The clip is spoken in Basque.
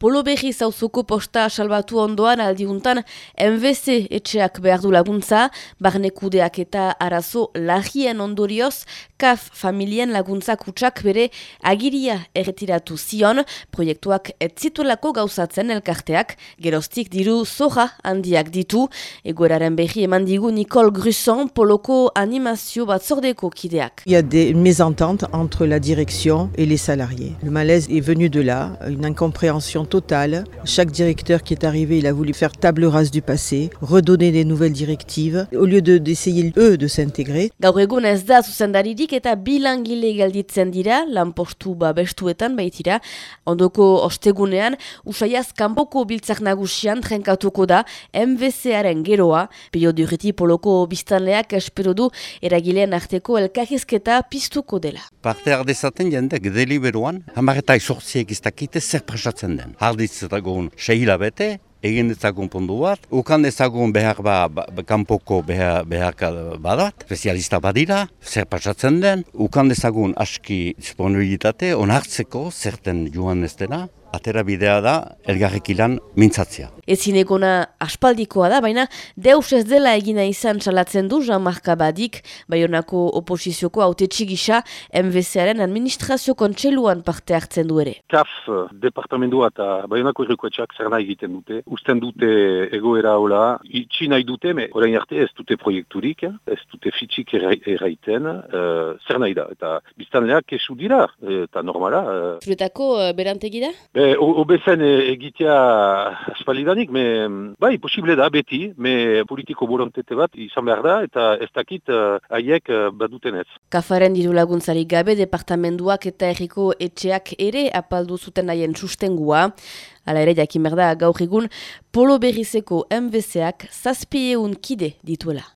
Polo berri zauzuko posta salbatu ondoan aldiuntan MVC etxeak behar du laguntza, barnekudeak eta arazo lagien ondorioz, kaf familien laguntza kutsak bere agiria erretiratu zion, proiektuak ez zituelako gauzatzen elkarteak, geroztik diru zoja handiak ditu, egoeraren berri eman digu Nicole Grusson poloko animazio batzordeko kideak. Il y a des mésententes entre la direction et les salariés. Le malaise est venu de là, une incompréhension totale. Chaque directeur qui est arrivé, il a voulu faire table rase du passé, redonner des nouvelles directives, au lieu de d'essayer eux de s'intégrer. Gaur egun ez da zuzendaririk eta bilangile galditzen dira, lanpostu babestuetan baitira, ondoko ostegunean, usaiaz kanpoko biltzak nagusian trenkatuko da MVC-aren geroa, periodurriti poloko biztanleak espero du eragilean arteko elkahizketa piztuko dela. Parte ardezaten jendek deliberuan, hamareta izortziek iztakite zer presatzen den. Harditz dagoen sehila bete, egin dezagun pundu bat, ukan dezagun behar ba, ba, kanpoko behar, behar badat, spezialista badira, zer pasatzen den, ukan dezagun aski disponibilitate, onartzeko zerten joan ez dena, atera bidea da elgarrekilan mintzatzea. Ezin egona aspaldikoa da, baina deus ez dela egina izan salatzen du Jean-Marc Abadik, baionako oposizioko haute txigisa MVC-aren administrazio kontseluan parte hartzen du ere. CAF departamendua eta baionako errekoetxak zer nahi egiten dute, usten dute egoera hola, itxi nahi dute, me orain arte ez dute proiekturik, ez dute fitxik erraiten, uh, zer nahi da, eta biztanleak kesu dira, eta normala. Uh. Zuretako uh, berantegi da? Be, obezen egitea aspalidanik, me, bai, posible da, beti, me politiko borontete bat izan behar da, eta ez dakit haiek uh, baduten ez. Kafaren diru laguntzarik gabe, departamenduak eta erriko etxeak ere apaldu zuten haien sustengua. Hala ere, jakin behar da, gaur egun, polo berrizeko MVC-ak zazpieun kide dituela.